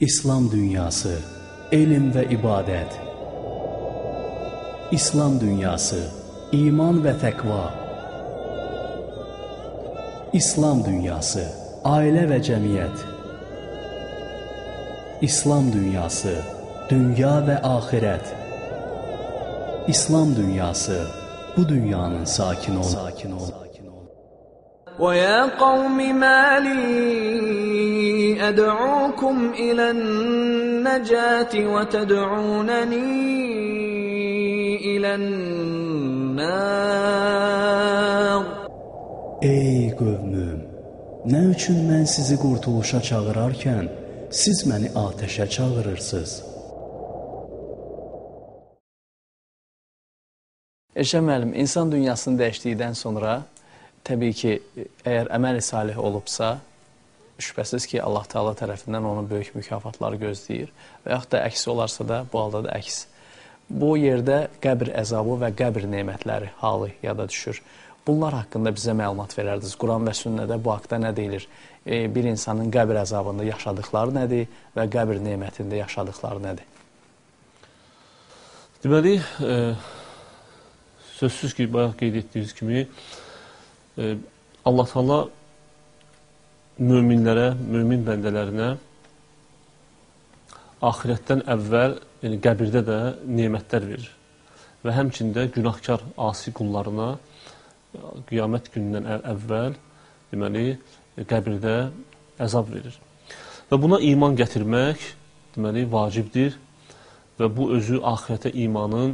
İslam dünyası, elm və ibadət. İslam dünyası, iman və təqva. İslam dünyası, ailə və cəmiyyət. İslam dünyası, dünya və axirət. İslam dünyası, bu dünyanın sakini ol. Sakin ol. ويا قوم ما لي أدعوكم إلى النجاة وتدعونني إلى النار Ey qövmüm, nə üçün mən sizi qurtuluşa çağırarkən siz məni atəşə çağırırsınız? Eşə müəllim, insan dünyasını dəyişdikdən sonra təbii ki, əgər əməl-i salih olubsa, şübhəsiz ki, Allah Taala tərəfindən onu böyük mükafatlar gözləyir və yaxud da əks olarsa da, bu halda da əks. Bu yerdə qəbr əzabı və qəbr nemətləri halı yada düşür. Bunlar haqqında bizə məlumat verərdiniz. Quran və sünnədə bu haqda nə deyilir? E, bir insanın qəbr əzabında yaşadıkları nədir və qəbr nemətində yaşadıkları nədir? Deməli, e, sözsüz ki, bayaq qeyd etdiyiniz kimi, e, Allah Taala möminlərə, mömin bəndələrinə axirətdən əvvəl, yəni qəbirdə də nemətlər verir. Və həmçində günahkar asi qullarına qiyamət günündən əvvəl deməli qəbirdə əzab verir. Və buna iman gətirmək deməli vacibdir və bu özü axirətə imanın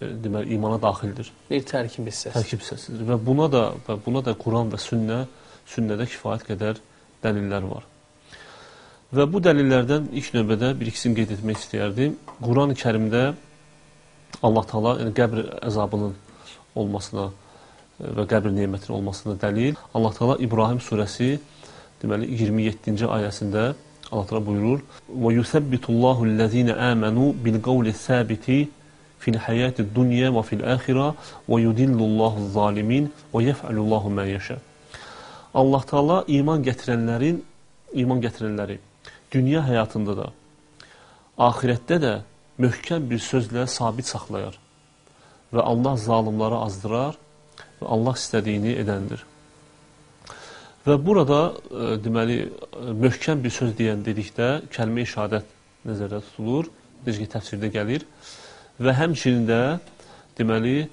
e, deməli imana daxildir. Bir tərkib hissəsi. Tərkib hissəsidir və buna da və buna da Quran və sünnə sünnədə kifayət qədər dəlillər var. Və bu dəlillərdən ilk növbədə bir ikisini qeyd etmək istəyərdim. Quran-Kərimdə Allah Taala yəni qəbr əzabının olmasına e, və qəbr nemətinin olmasına dəlil Allah Taala İbrahim surəsi deməli 27-ci ayəsində Allah Taala buyurur: "Və yusabbitullahu allazina amanu bil qawli sabiti fil hayati dunya və fil axirə və yudillullahu zalimin və yef'alullahu ma yasha." Allah Taala iman gətirənlərin iman gətirənləri dünya həyatında da axirətdə də möhkəm bir sözlə sabit saxlayar və Allah zalimları azdırar və Allah istədiyini edəndir. Və burada e, deməli möhkəm bir söz deyən dedikdə kəlmə-i şahadət nəzərdə tutulur, necə ki təfsirdə gəlir və həmçinin də deməli e,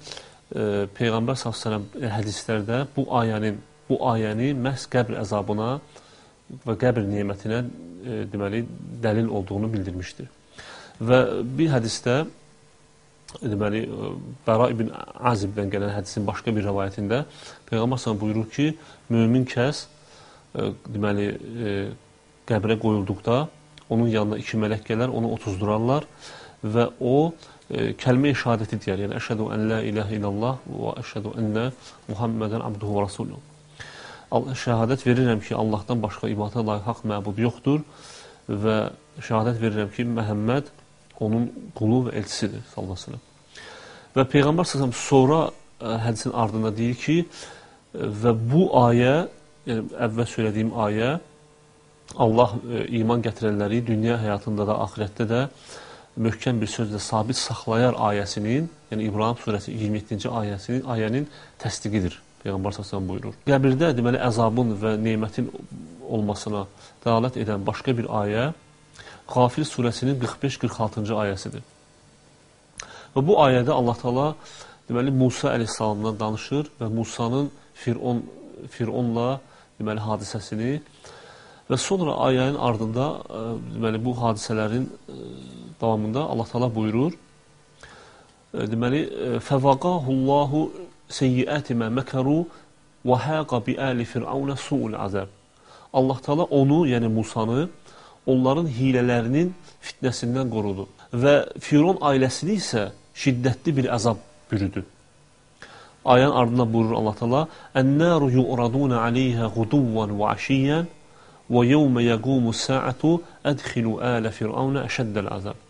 peyğəmbər sallallahu əleyhi hədislərdə bu ayənin bu ayəni məhz qəbr əzabına və qəbr nemətinə e, deməli dəlil olduğunu bildirmişdir. Və bir hədisdə deməli Bəra ibn Azibdən gələn hədisin başqa bir rivayətində Peyğəmbər sallallahu buyurur ki, mömin kəs e, deməli e, qəbrə qoyulduqda onun yanına iki mələk gələr, onu otuzdurarlar və o e, kəlmə-i şahadəti deyər. Yəni əşhədu ən la ilahə illallah və əşhədu ennə Muhammedən abduhu və rasuluhu. Şəhadət verirəm ki, Allahdan başqa ibadətə layiq haqq məbud yoxdur və şəhadət verirəm ki, Məhəmməd onun qulu və elçisidir sallallahu əleyhi və peyğəmbər sallallahu sonra hədisin ardında deyir ki, və bu ayə, yəni əvvəl söylədiyim ayə Allah iman gətirənləri dünya həyatında da, axirətdə də möhkəm bir sözlə sabit saxlayar ayəsinin, yəni İbrahim surəsi 27-ci ayəsinin ayənin təsdiqidir. Peyğəmbər sallallahu buyurur. Qəbirdə deməli əzabın və nemətin olmasına dəlalət edən başqa bir ayə Qafir surəsinin 45-46-cı ayəsidir. Və bu ayədə Allah Taala deməli Musa əleyhissalamdan danışır və Musanın Firon Fironla deməli hadisəsini və sonra ayənin ardında e, deməli bu hadisələrin e, davamında Allah Taala buyurur. E, deməli fəvaqahullahu seyyiati ma makaru və haqa bi ali fir'aun su'ul azab. Allah Taala onu, yəni Musanı onların hilələrinin fitnəsindən qorudu. Və Firon ailəsini isə şiddətli bir əzab bürüdü. Ayənin ardından buyurur Allah Taala: "Ən-naru yu'raduna 'alayha ghuduwan wa 'ashiyyan və yawma yaqumu as-sa'atu adkhilu ala fir'auna ashaddal azab."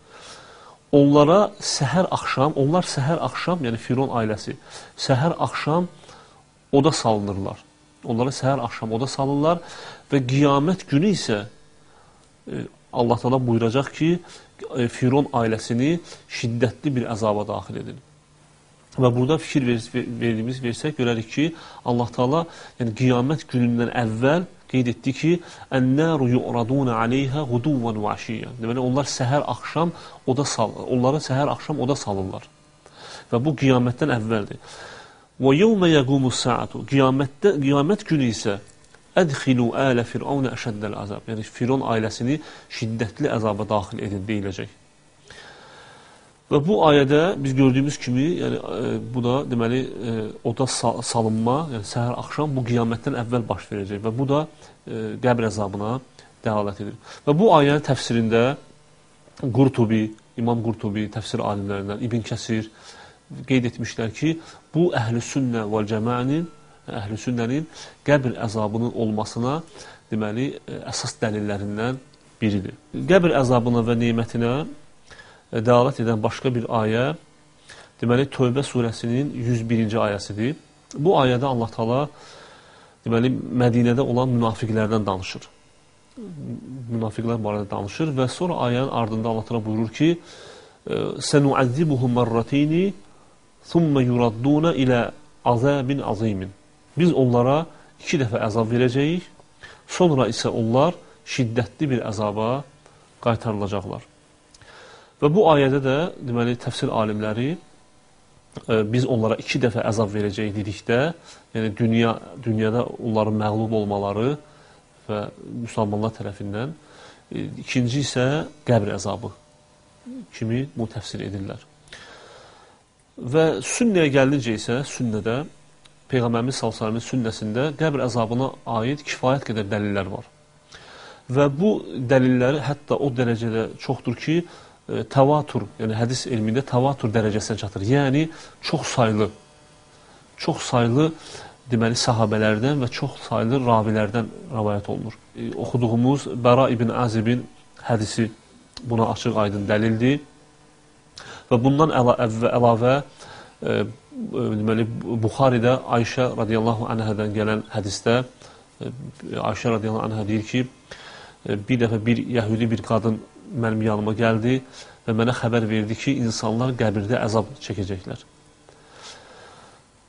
Onlara səhər axşam, onlar səhər axşam, yəni Firon ailəsi, səhər axşam oda salınırlar. Onlara səhər axşam oda salırlar və qiyamət günü isə Allah Taala buyuracaq ki, e, Firon ailəsini şiddətli bir əzaba daxil edin. Və burada fikir ver, verdiyimiz versək görərik ki, Allah Taala yəni qiyamət günündən əvvəl qeyd etdi ki, "Ən-naru yu'raduna aleyha guduwan və aşiyyan." Deməli onlar səhər axşam oda sal, onları səhər axşam oda salırlar. Və bu qiyamətdən əvvəldir. Və yevmə yaqumus saatu. Qiyamətdə qiyamət günü isə Ədxilu ələ fir'aunə əşəddəl əzab. Yəni, Firon ailəsini şiddətli əzaba daxil edin deyiləcək. Və bu ayədə biz gördüyümüz kimi, yəni e, bu da deməli e, oda salınma, yəni səhər axşam bu qiyamətdən əvvəl baş verəcək və bu da e, qəbr əzabına dəlalət edir. Və bu ayənin təfsirində Qurtubi, İmam Qurtubi təfsir alimlərindən İbn Kəsir qeyd etmişlər ki, bu əhl-i sünnə vəl cəməənin əhl-i sünnənin qəbr əzabının olmasına deməli əsas dəlillərindən biridir. Qəbr əzabına və nemətinə dəlalət edən başqa bir ayə deməli Tövbə surəsinin 101-ci ayəsidir. Bu ayədə Allah Taala deməli Mədinədə olan münafiqlərdən danışır. Münafiqlər barədə danışır və sonra ayənin ardında Allah Taala buyurur ki: "Sənu'azzibuhum marratayn, thumma yuradduna ila azabin azimin." Biz onlara iki dəfə əzab verəcəyik, sonra isə onlar şiddətli bir əzaba qaytarılacaqlar. Və bu ayədə də deməli təfsir alimləri e, biz onlara iki dəfə əzab verəcəyik dedikdə, yəni dünya dünyada onların məğlub olmaları və müsəlmanlar tərəfindən, e, ikinci isə qəbr əzabı kimi bu təfsir edirlər. Və sünnəyə gəlincə isə sünnədə Peyğəmbərimiz sallallahu sünnəsində qəbr əzabına aid kifayət qədər dəlillər var. Və bu dəlilləri hətta o dərəcədə çoxdur ki, təvatur, yəni hədis elmində təvatur dərəcəsinə çatır. Yəni çox saylı çox saylı deməli sahabelərdən və çox saylı ravilərdən rivayet olunur. E, oxuduğumuz Bəra ibn Azibin hədisi buna açıq-aydın dəlildir. Və bundan əla əlavə e, deməli Buxaridə Ayşə radiyallahu anhadan gələn hədisdə e, Ayşə radiyallahu anha deyir ki, e, bir dəfə bir yəhudi bir qadın mənim yanıma gəldi və mənə xəbər verdi ki, insanlar qəbirdə əzab çəkəcəklər.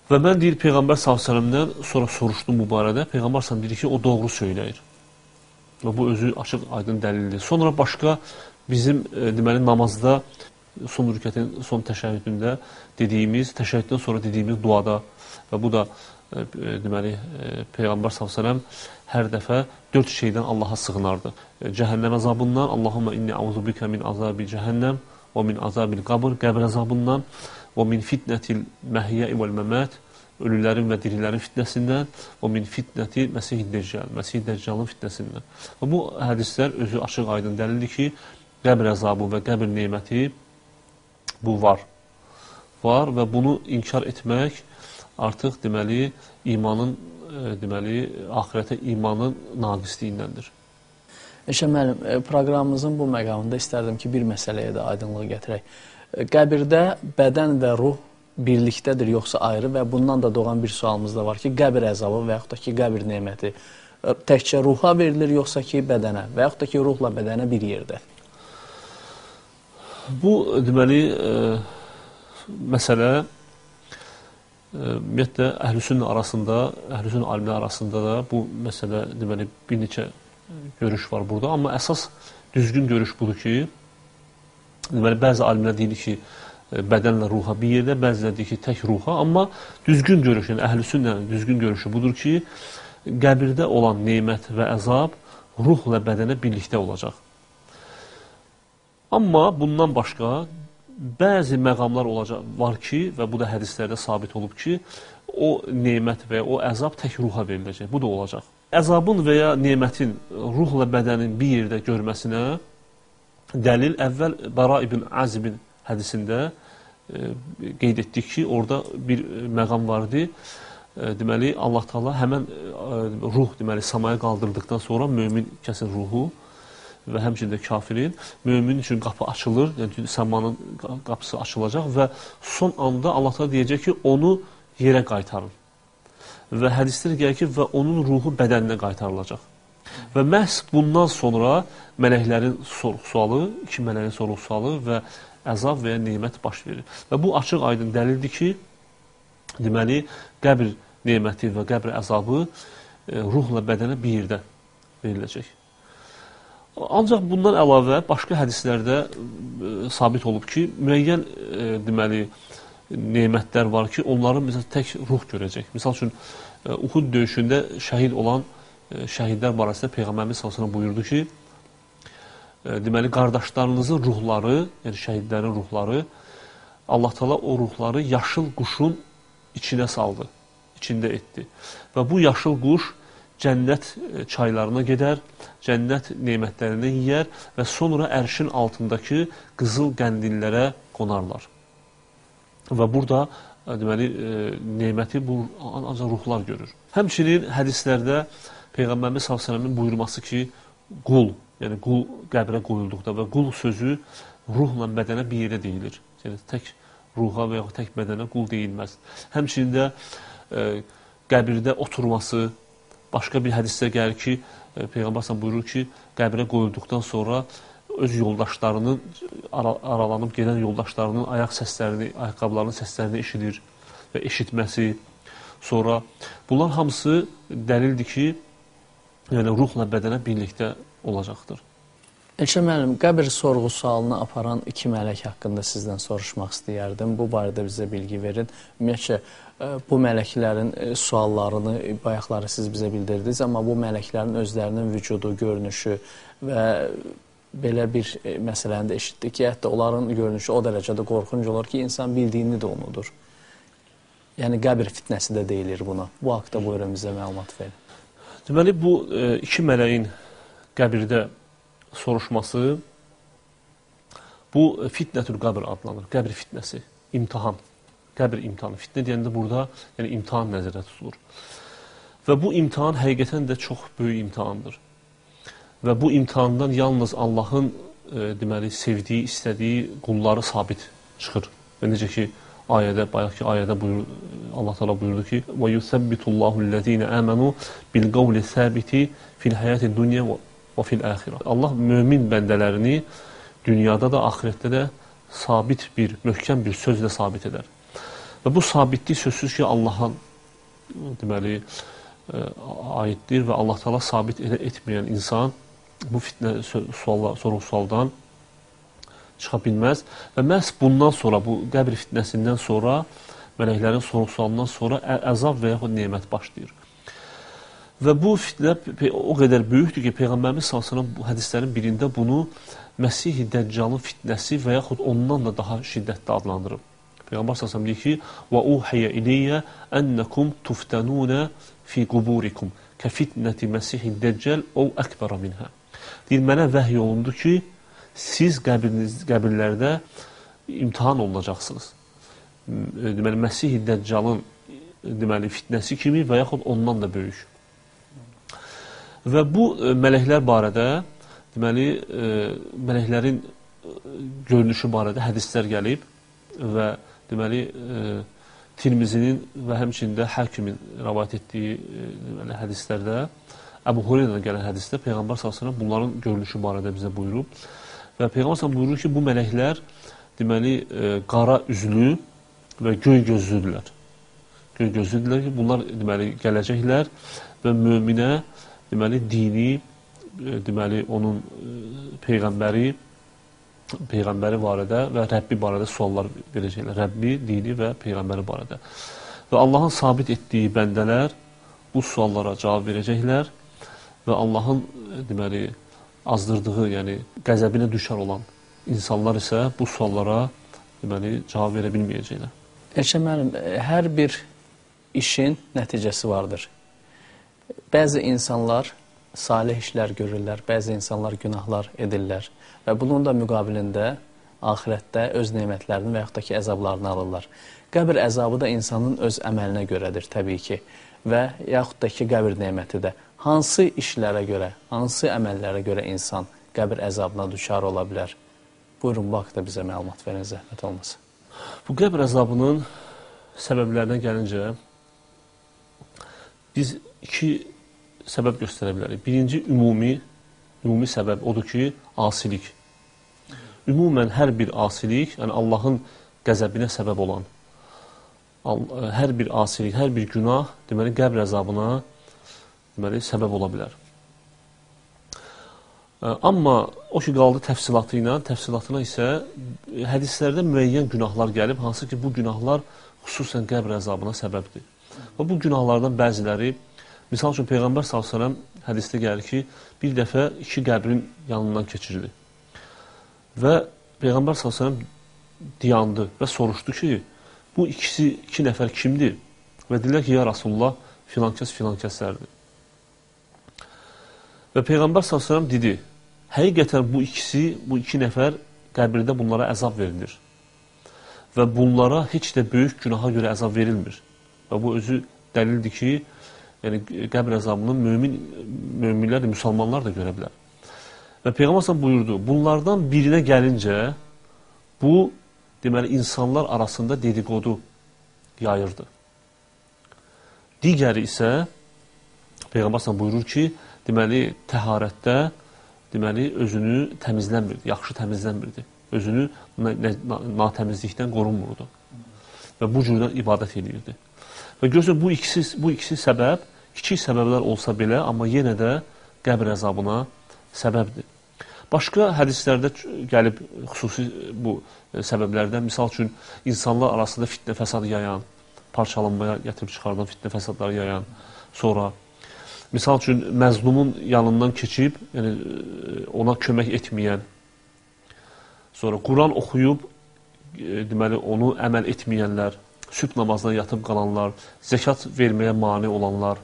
Və mən deyir Peyğəmbər s.ə.vədən sonra soruşdum bu barədə. Peyğəmbər s.ə.v deyir ki, o doğru söyləyir. Və bu özü açıq aydın dəlildir. Sonra başqa bizim e, deməli namazda son rükətin son təşəhhüdündə dediyimiz, təşəhhüddən sonra dediyimiz duada və bu da e, deməli e, Peyğəmbər sallallahu hər dəfə dörd şeydən Allaha sığınardı. E, cəhənnəm əzabından, Allahumma inni auzubika min azabi cəhənnəm və min azabil qabr, qəbr əzabından və min fitnətil məhyə vəl məmət, ölülərin və dirilərin fitnəsindən və min fitnəti Məsih Dəccal, Məsih Dəccalın fitnəsindən. Və bu hədislər özü açıq aydın dəlildir ki, qəbr əzabı və qəbr neməti bu var. Var və bunu inkar etmək artıq deməli imanın deməli axirətə imanın naqisliyindəndir. Eşə müəllim, e, proqramımızın bu məqamında istərdim ki, bir məsələyə də aydınlıq gətirək. E, qəbirdə bədən və ruh birlikdədir yoxsa ayrı və bundan da doğan bir sualımız da var ki, qəbir əzabı və yaxud da ki, qəbir neməti təkcə ruha verilir yoxsa ki, bədənə və yaxud da ki, ruhla bədənə bir yerdə? Bu deməli e, məsələ e, ümumiyyətlə əhlüsünnə arasında, əhlüsünnə alimlər arasında da bu məsələ deməli bir neçə görüş var burada, amma əsas düzgün görüş budur ki, deməli bəzi alimlər deyir ki, bədənlə ruha bir yerdə, bəziləri deyir ki, tək ruha, amma düzgün görüş, yəni əhlüsünnənin düzgün görüşü budur ki, qəbirdə olan nemət və əzab ruhla bədənə birlikdə olacaq. Amma bundan başqa bəzi məqamlar olacaq var ki, və bu da hədislərdə sabit olub ki, o nemət və o əzab tək ruha veriləcək. Bu da olacaq. Əzabın və ya nemətin ruhla bədənin bir yerdə görməsinə dəlil əvvəl Bara ibn Azibin hədisində e, qeyd etdik ki, orada bir məqam vardı. E, deməli Allah Taala həmin e, ruh deməli samaya qaldırdıqdan sonra mömin kəsin ruhu və həmçinin də kafirin mömin üçün qapı açılır, yəni səmanın qapısı açılacaq və son anda Allah təala deyəcək ki, onu yerə qaytarın. Və hədislər gəlir ki, və onun ruhu bədəninə qaytarılacaq. Və məhz bundan sonra mələklərin sorğu-sualı, iki mələyin sorğu-sualı və əzab və ya nemət baş verir. Və bu açıq aydın dəlildir ki, deməli, qəbr neməti və qəbr əzabı e, ruhla bədənə bir yerdə veriləcək. Ancaq bundan əlavə başqa hədislərdə e, sabit olub ki, müəyyən e, deməli nemətlər var ki, onları məsələn tək ruh görəcək. Məsəl üçün e, Uhud döyüşündə şəhid olan e, şəhidlər barəsində Peyğəmbərimiz sallallahu buyurdu ki, e, deməli qardaşlarınızın ruhları, yəni şəhidlərin ruhları Allah Taala o ruhları yaşıl quşun içinə saldı, içində etdi. Və bu yaşıl quş cənnət çaylarına gedər, cənnət nemətlərini yeyər və sonra ərşin altındakı qızıl qəndillərə qonarlar. Və burada e, deməli e, neməti bu ancaq ruhlar görür. Həmçinin hədislərdə Peyğəmbərimiz sallallahu buyurması ki, qul, yəni qul qəbrə qoyulduqda və qul sözü ruhla bədənə bir yerə deyilir. Yəni tək ruha və ya tək bədənə qul deyilməz. Həmçinin də e, qəbirdə oturması, Başqa bir hədisdə gəlir ki, Peyğəmbər sən buyurur ki, qəbrə qoyulduqdan sonra öz yoldaşlarının ara aralanıb gedən yoldaşlarının ayaq səslərini, ayaqqabılarının səslərini eşidir və eşitməsi. Sonra bunlar hamısı dəlildir ki, yəni ruhla bədənə birlikdə olacaqdır. Elşə müəllim, qəbir sorğu-sualını aparan iki mələk haqqında sizdən soruşmaq istəyərdim. Bu barədə bizə bilgi verin. Ümumiyyətcə, e, bu mələklərin e, suallarını bayaqları siz bizə bildirdiniz, amma bu mələklərin özlərinin vücudu, görünüşü və belə bir e, məsələni də eşitdik ki, hətta onların görünüşü o dərəcədə qorxunc olur ki, insan bildiyini də unudur. Yəni qəbir fitnəsi də deyilir buna. Bu haqqda buyurun bizə məlumat verin. Deməli, bu iki mələyin qəbirdə soruşması bu fitnətül qabr adlanır. Qəbr fitnəsi, imtahan. Qəbr imtahanı. Fitnə deyəndə burada yəni imtahan nəzərdə tutulur. Və bu imtahan həqiqətən də çox böyük imtahandır. Və bu imtahandan yalnız Allahın e, deməli sevdiyi, istədiyi qulları sabit çıxır. Və necə ki ayədə, bayaqki ayədə buyur, Allah Teala buyurdu ki: "Və yusabbitullahu allazina amanu bil qawli sabiti fil hayati dunya və fil əxirə. Allah mömin bəndələrini dünyada da, axirətdə də sabit bir, möhkəm bir sözlə sabit edər. Və bu sabitlik sözsüz ki, Allaha deməli ə, e, aiddir və Allah Taala sabit edə etməyən insan bu fitnə sualla, soru-sualdan çıxa bilməz və məhz bundan sonra bu qəbr fitnəsindən sonra mələklərin soru-sualından sonra əzab və yaxud nemət başlayır. Və bu fitnə o qədər böyükdür ki, Peyğəmbərimiz sallallahu bu hədislərin birində bunu Məsih Dəccalın fitnəsi və yaxud ondan da daha şiddətli adlandırıb. Peyğəmbər sallallahu deyir ki: "Və uhiyə ileyyə ennekum tuftanuna fi quburikum ka fitnəti Məsih Dəccal o akbar minha." Deyir, mənə vəhy olundu ki, siz qəbriniz qəbirlərdə imtahan olunacaqsınız. Deməli Məsih Dəccalın deməli fitnəsi kimi və yaxud ondan da böyük. Və bu e, mələklər barədə, deməli, e, mələklərin e, görünüşü barədə hədislər gəlib və deməli, Tirmizinin və həmçində həkimin rəvayət etdiyi deməli, hədislərdə Əbu Hureyradan gələn hədisdə Peyğəmbər s.ə.v bunların görünüşü barədə bizə buyurub. Və Peyğəmbər s.ə.v buyurur ki, bu mələklər deməli, qara üzlü və göy gözlüdürlər. Göy gözlüdürlər ki, bunlar deməli, gələcəklər və möminə deməli dini, e, deməli onun e, peyğəmbəri peyğəmbəri barədə və Rəbbi barədə suallar verəcəklər. Rəbbi, dini və peyğəmbəri barədə. Və Allahın sabit etdiyi bəndələr bu suallara cavab verəcəklər və Allahın e, deməli azdırdığı, yəni qəzəbinə düşər olan insanlar isə bu suallara deməli cavab verə bilməyəcəklər. Elşən müəllim, hər bir işin nəticəsi vardır. Bəzi insanlar salih işlər görürlər, bəzi insanlar günahlar edirlər və bunun da müqabilində axirətdə öz nemətlərini və yaxud da ki, əzablarını alırlar. Qəbir əzabı da insanın öz əməlinə görədir təbii ki və yaxud da ki, qəbir neməti də. Hansı işlərə görə, hansı əməllərə görə insan qəbir əzabına düşar ola bilər? Buyurun, bu haqda bizə məlumat verin, zəhmət olmasın. Bu qəbir əzabının səbəblərinə gəlincə, biz iki səbəb göstərə bilərik. Birinci ümumi ümumi səbəb odur ki, asilik. Ümumən hər bir asilik, yəni Allahın qəzəbinə səbəb olan hər bir asilik, hər bir günah deməli qəbr əzabına deməli səbəb ola bilər. Amma o ki qaldı təfsilatı ilə, təfsilatına isə hədislərdə müəyyən günahlar gəlib, hansı ki bu günahlar xüsusən qəbr əzabına səbəbdir. Və bu günahlardan bəziləri, misal üçün Peyğəmbər s.ə.v hədisdə gəlir ki, bir dəfə iki qəbrin yanından keçirdi. Və Peyğəmbər s.ə.v diyandı və soruşdu ki, bu ikisi, iki nəfər kimdir? Və dedilər ki, ya Rasulullah, filankəs filankəslərdir. Və Peyğəmbər s.ə.v dedi, həqiqətən bu ikisi, bu iki nəfər qəbirdə bunlara əzab verilir. Və bunlara heç də böyük günaha görə əzab verilmir. Və bu özü dəlildir ki, yəni qəbr əzabını mömin möminlər də, müsəlmanlar da görə bilər. Və Peyğəmbər s.ə.v buyurdu, bunlardan birinə gəlincə, bu, deməli, insanlar arasında dedikodu yayırdı. Digəri isə, Peyğəmbər s.ə.v buyurur ki, deməli, təharətdə deməli, özünü təmizlənmirdi, yaxşı təmizlənmirdi. Özünü natəmizlikdən qorunmurdu. Və bu cürdən ibadət edirdi. Və görürsən, bu ikisi, bu ikisi səbəb, kiçik səbəblər olsa belə, amma yenə də qəbr əzabına səbəbdir. Başqa hədislərdə gəlib xüsusi bu e, səbəblərdən, misal üçün, insanlar arasında fitnə fəsad yayan, parçalanmaya gətirib çıxardan fitnə fəsadları yayan, sonra Misal üçün, məzlumun yanından keçib, yəni ona kömək etməyən, sonra Quran oxuyub, e, deməli, onu əməl etməyənlər, sübh namazına yatıb qalanlar, zəkat verməyə mani olanlar,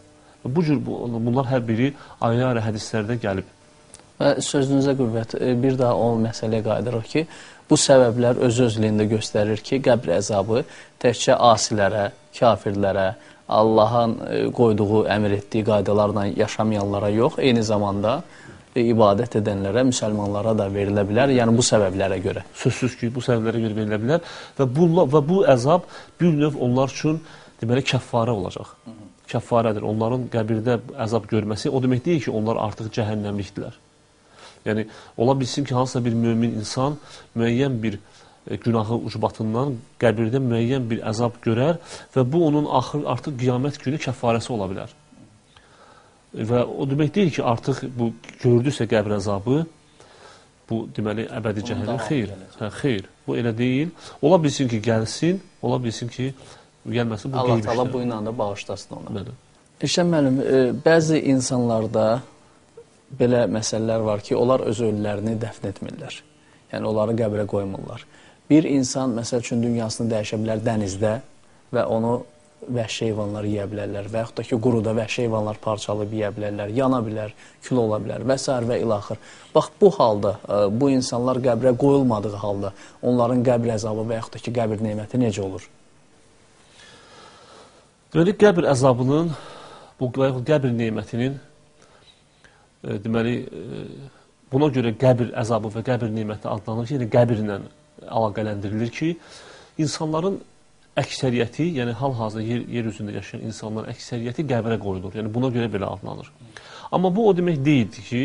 bu cür bunlar hər biri ayrı-ayrı hədislərdə gəlib. Və sözünüzə qüvvət, e, bir daha o məsələyə qayıdırıq ki, bu səbəblər öz-özlüyündə göstərir ki, qəbr əzabı təkcə asilərə, kafirlərə, Allahın e, qoyduğu, əmr etdiyi qaydalarla yaşamayanlara yox, eyni zamanda ibadət edənlərə, müsəlmanlara da verilə bilər. Yəni bu səbəblərə görə. Sözsüz ki, bu səbəblərə görə verilə bilər və bu və bu əzab bir növ onlar üçün deməli kəffarə olacaq. Kəffarədir. Onların qəbirdə əzab görməsi o demək deyil ki, onlar artıq cəhənnəmlikdirlər. Yəni ola bilsin ki, hansısa bir mömin insan müəyyən bir E, günahı ucbatından qəbirdə müəyyən bir əzab görər və bu onun axır artıq qiyamət günü kəfarəsi ola bilər. Və o demək deyil ki, artıq bu gördüsə qəbr əzabı, bu deməli əbədi cəhənnəm xeyr. Hə, xeyr. Bu elə deyil. Ola bilsin ki, gəlsin, ola bilsin ki, gəlməsin bu Allah Taala bu ilə də bağışlasın ona. Bəli. İşən müəllim, e, bəzi insanlarda belə məsələlər var ki, onlar öz ölülərini dəfn etmirlər. Yəni onları qəbrə qoymurlar. Bir insan, məsəl üçün, dünyasını dəyişə bilər dənizdə və onu vəhşi heyvanlar yeyə bilərlər və yaxud da ki, quruda vəhşi heyvanlar parçalıb yeyə bilərlər, yana bilər, kül ola bilər və s. və ilaxır. Bax, bu halda, e, bu insanlar qəbrə qoyulmadığı halda onların qəbr əzabı və yaxud da ki, qəbr neyməti necə olur? Deməli, qəbr əzabının, bu qəbr neymətinin, e, deməli, e, buna görə qəbr əzabı və qəbr neyməti adlanır, yəni qəbirlə əlaqələndirilir ki, insanların əksəriyyəti, yəni hal-hazırda yer, yer üzündə yaşayan insanların əksəriyyəti qəbrə qoyulur. Yəni buna görə belə adlanır. Amma bu o demək deyildi ki,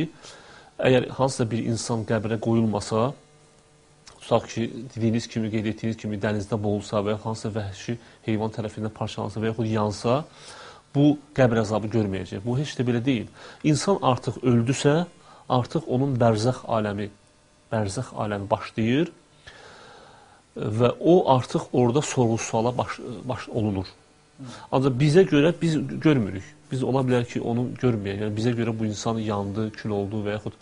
əgər hansısa bir insan qəbrə qoyulmasa, tutaq ki, dediyiniz kimi, qeyd etdiyiniz kimi dənizdə boğulsa və ya hansısa vəhşi heyvan tərəfindən parçalansa və yaxud yansa, bu qəbr əzabı görməyəcək. Bu heç də belə deyil. İnsan artıq öldüsə, artıq onun bərzəx aləmi, bərzəx aləmi başlayır və o artıq orada sorğu-suala baş, baş olunur. Ancaq bizə görə biz görmürük. Biz ola bilər ki, onu görməyək. Yəni bizə görə bu insan yandı, kül oldu və yaxud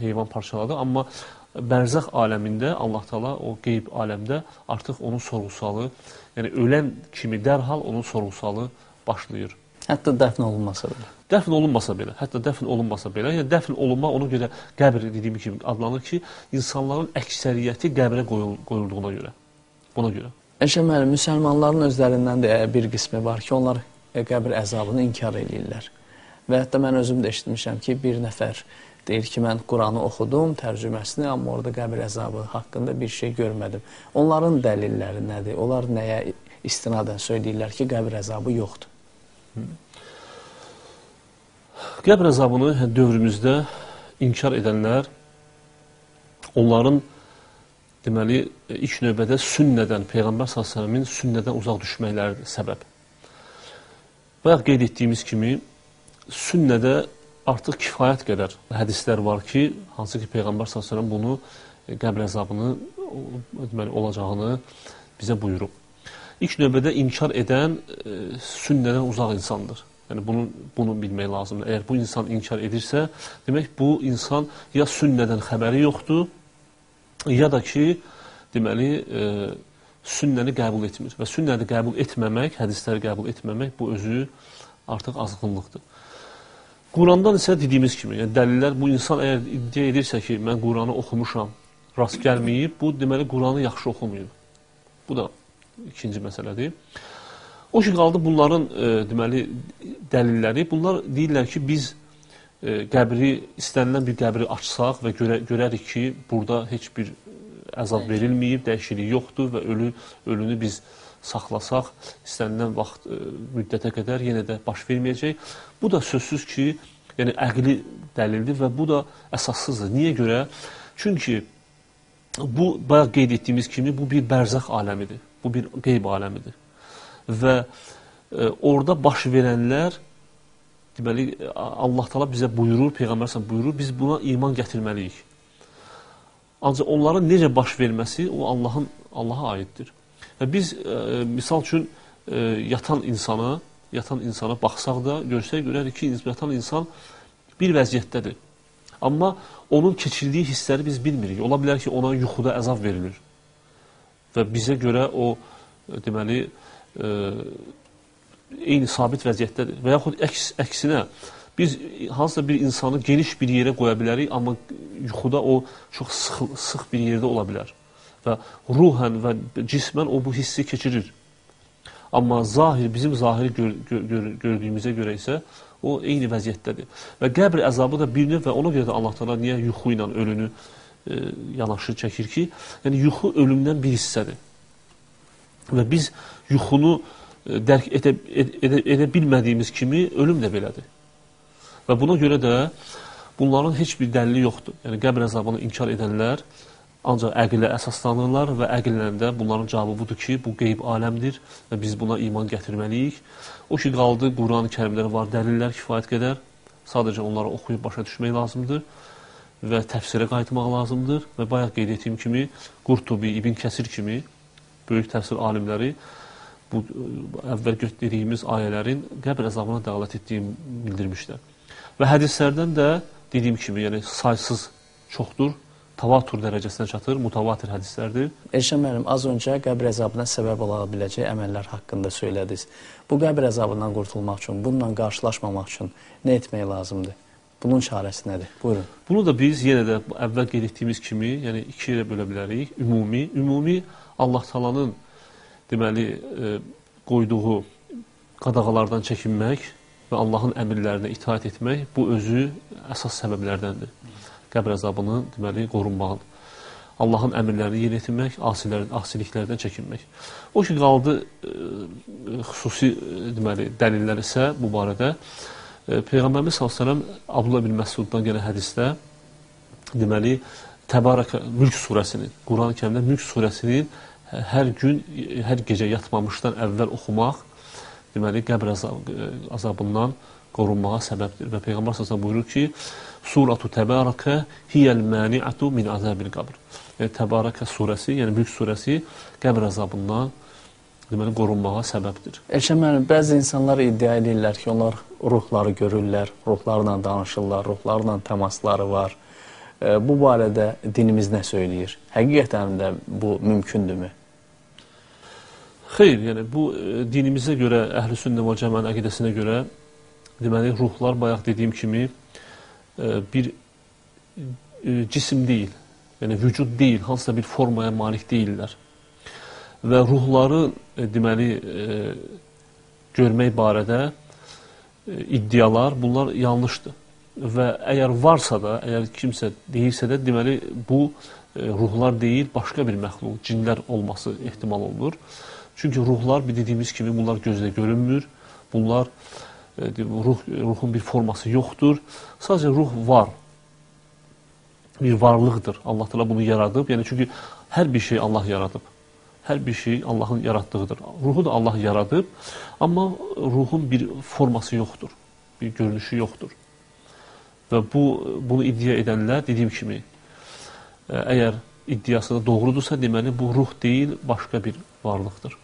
heyvan parçaladı, amma bərzəx aləmində Allah Taala o qeyb aləmdə artıq onun sorğu-sualı, yəni ölən kimi dərhal onun sorğu-sualı başlayır. Hətta dəfn olunmasa belə. Dəfn olunmasa belə, hətta dəfn olunmasa belə, yəni dəfn olunma ona görə qəbr dediyim kimi adlanır ki, insanların əksəriyyəti qəbrə qoyul qoyulduğuna görə. Buna görə. Əşə müəllim, müsəlmanların özlərindən də bir qismi var ki, onlar e, qəbr əzabını inkar eləyirlər. Və hətta mən özüm də eşitmişəm ki, bir nəfər deyir ki, mən Quranı oxudum, tərcüməsini, amma orada qəbr əzabı haqqında bir şey görmədim. Onların dəlilləri nədir? Onlar nəyə istinadən söyləyirlər ki, qəbr əzabı yoxdur? Qəbr əzabını dövrümüzdə inkar edənlər onların deməli ilk növbədə sünnədən Peyğəmbər sallallahu sünnədən uzaq düşməkləridir səbəb. Bayaq qeyd etdiyimiz kimi sünnədə artıq kifayət qədər hədislər var ki, hansı ki Peyğəmbər sallallahu bunu qəbr əzabını deməli olacağını bizə buyurub. İlk növbədə inkar edən e, sünnədən uzaq insandır. Yəni bunu bunu bilmək lazımdır. Əgər bu insan inkar edirsə, demək bu insan ya sünnədən xəbəri yoxdur, ya da ki, deməli, e, sünnəni qəbul etmir. Və sünnəni qəbul etməmək, hədisləri qəbul etməmək bu özü artıq azğınlıqdır. Qurandan isə dediyimiz kimi, yəni dəlillər bu insan əgər iddia edirsə ki, mən Quranı oxumuşam, rast gəlməyib, bu deməli Quranı yaxşı oxumayıb. Bu da ikinci məsələdir. O ki qaldı bunların e, deməli dəlilləri. Bunlar deyirlər ki, biz e, qəbri istənilən bir qəbri açsaq və görə, görərik ki, burada heç bir əzab verilməyib, dəyişiklik yoxdur və ölü ölünü biz saxlasaq istənilən vaxt e, müddətə qədər yenə də baş verməyəcək. Bu da sözsüz ki, yəni əqli dəlildir və bu da əsassızdır. Niyə görə? Çünki bu bayaq qeyd etdiyimiz kimi bu bir bərzəx aləmidir. Bu bir qeyb aləmidir. Və e, orada baş verənlər deməli Allah Taala bizə buyurur, peyğəmbər sən buyurur, biz buna iman gətirməliyik. Ancaq onların necə baş verməsi o Allahın Allaha aiddir. Və biz e, misal üçün e, yatan insana, yatan insana baxsaq da görsək görərik ki, yatan insan bir vəziyyətdədir. Amma onun keçirdiyi hissləri biz bilmirik. Ola bilər ki, ona yuxuda əzab verilir. Və bizə görə o deməli e, eyni sabit vəziyyətdədir. Və yaxud əks, əksinə, biz hansısa bir insanı geniş bir yerə qoya bilərik, amma yuxuda o çox sıx, sıx bir yerdə ola bilər. Və ruhən və cismən o bu hissi keçirir. Amma zahir, bizim zahiri gör, gör, gör, gördüyümüzə görə isə o eyni vəziyyətdədir. Və qəbr əzabı da bir növ və ona görə də Allah Taala niyə yuxu ilə ölünü e, yanaşı çəkir ki, yəni yuxu ölümdən bir hissədir. Və biz yuxunu dərk edə, edə, edə bilmədiyimiz kimi ölüm də belədir. Və buna görə də bunların heç bir dəlili yoxdur. Yəni qəbr əzabını inkar edənlər ancaq əqlə əsaslanırlar və əqlləndə bunların cavabı budur ki, bu qeyb aləmdir və biz buna iman gətirməliyik. O ki qaldı Quran-ı Kərimdə var dəlillər kifayət qədər. Sadəcə onları oxuyub başa düşmək lazımdır və təfsirə qayıtmaq lazımdır və bayaq qeyd etdiyim kimi Qurtubi, İbn Kəsir kimi böyük təfsir alimləri bu əvvəl götürdüyümüz ayələrin qəbr əzabına dəlalət etdiyini bildirmişlər. Və hədislərdən də dediyim kimi, yəni saysız çoxdur, tavatur dərəcəsinə çatır, mutavatir hədislərdir. Elşən müəllim, az öncə qəbr əzabına səbəb ola biləcək əməllər haqqında söylədiniz. Bu qəbr əzabından qurtulmaq üçün, bununla qarşılaşmamaq üçün nə etmək lazımdır? Bunun çarəsi nədir? Buyurun. Bunu da biz yenə də əvvəl qeyd etdiyimiz kimi, yəni iki yerə bölə bilərik. Ümumi, ümumi Allah Taala'nın deməli, e, qoyduğu qadağalardan çəkinmək və Allahın əmrlərinə itaat etmək bu özü əsas səbəblərdəndir. Qəbr əzabının deməli qorunmağın. Allahın əmrlərini yerinə yetirmək, asilərin asiliklərdən çəkinmək. O ki qaldı e, xüsusi e, deməli dəlillər isə bu barədə e, Peyğəmbərimiz sallallahu Abdullah ibn Məsuddan gələn hədisdə deməli Təbarək Mülk surəsinin, Quran-Kərimdə Mülk surəsinin hər gün, hər gecə yatmamışdan əvvəl oxumaq deməli qəbr azabından qorunmağa səbəbdir. Və Peyğəmbər sallallahu buyurur ki, Suratu Təbarəkə hiyəl mani'atu min azabil qabr. Yəni Təbarəkə surəsi, yəni Mülk surəsi qəbr azabından deməli qorunmağa səbəbdir. Elşən müəllim, bəzi insanlar iddia edirlər ki, onlar ruhları görürlər, ruhlarla danışırlar, ruhlarla təmasları var. Bu barədə dinimiz nə söyləyir? Həqiqətən də bu mümkündürmü? Xeyr, yəni bu e, dinimizə görə, əhl-i sünnə və cəmənin əqidəsinə görə deməli ruhlar bayaq dediyim kimi e, bir e, cisim deyil, yəni vücud deyil, hansısa bir formaya malik deyillər. Və ruhları deməli görmək barədə iddialar bunlar yanlışdır və əgər varsa da, əgər kimsə deyirsə də, deməli bu ruhlar deyil, başqa bir məxluq, cinlər olması ehtimal olunur. Çünki ruhlar bir dediyimiz kimi bunlar gözlə görünmür. Bunlar e, ruh ruhun bir forması yoxdur. Sadəcə ruh var. Bir varlıqdır. Allah təala bunu yaradıb. Yəni çünki hər bir şey Allah yaradıb. Hər bir şey Allahın yaratdığıdır. Ruhu da Allah yaradıb, amma ruhun bir forması yoxdur. Bir görünüşü yoxdur. Və bu bunu iddia edənlər dediyim kimi e, əgər iddiası da doğrudursa, deməli bu ruh deyil, başqa bir varlıqdır.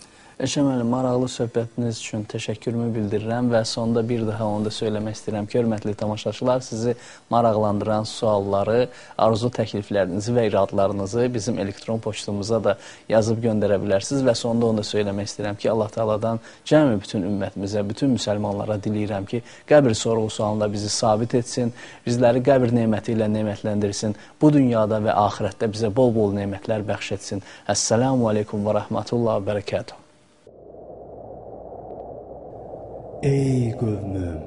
Eşəm müəllim, maraqlı söhbətiniz üçün təşəkkürümü bildirirəm və sonda bir daha onu da söyləmək istəyirəm ki, hörmətli tamaşaçılar, sizi maraqlandıran sualları, arzu təkliflərinizi və iradlarınızı bizim elektron poçtumuza da yazıb göndərə bilərsiniz və sonda onu da söyləmək istəyirəm ki, Allah Taaladan cəmi bütün ümmətimizə, bütün müsəlmanlara diləyirəm ki, qəbir sorğu sualında bizi sabit etsin, bizləri qəbir neməti ilə nemətləndirsin, bu dünyada və axirətdə bizə bol-bol nemətlər bəxş etsin. Əssalamu aleykum və rəhmətullah və bərəkətuhu. Ey qövmüm,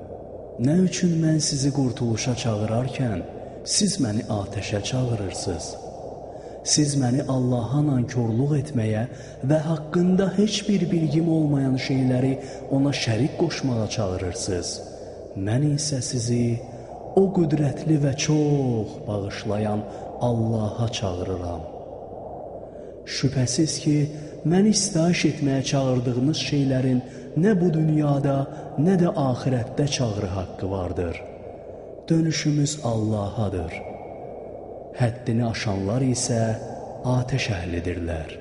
nə üçün mən sizi qurtuluşa çağırarkən siz məni atəşə çağırırsınız? Siz məni Allaha nankorluq etməyə və haqqında heç bir bilgim olmayan şeyləri ona şərik qoşmağa çağırırsınız. Mən isə sizi o qüdrətli və çox bağışlayan Allaha çağırıram. Şübhəsiz ki, məni istahiş etməyə çağırdığınız şeylərin nə bu dünyada, nə də axirətdə çağrı haqqı vardır. Dönüşümüz Allahadır. Həddini aşanlar isə atəş əhlidirlər.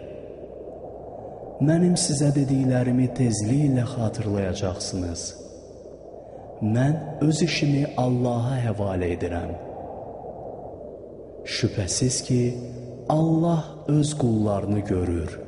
Mənim sizə dediklərimi tezliklə xatırlayacaqsınız. Mən öz işimi Allaha həvalə edirəm. Şübhəsiz ki, Allah öz qullarını görür.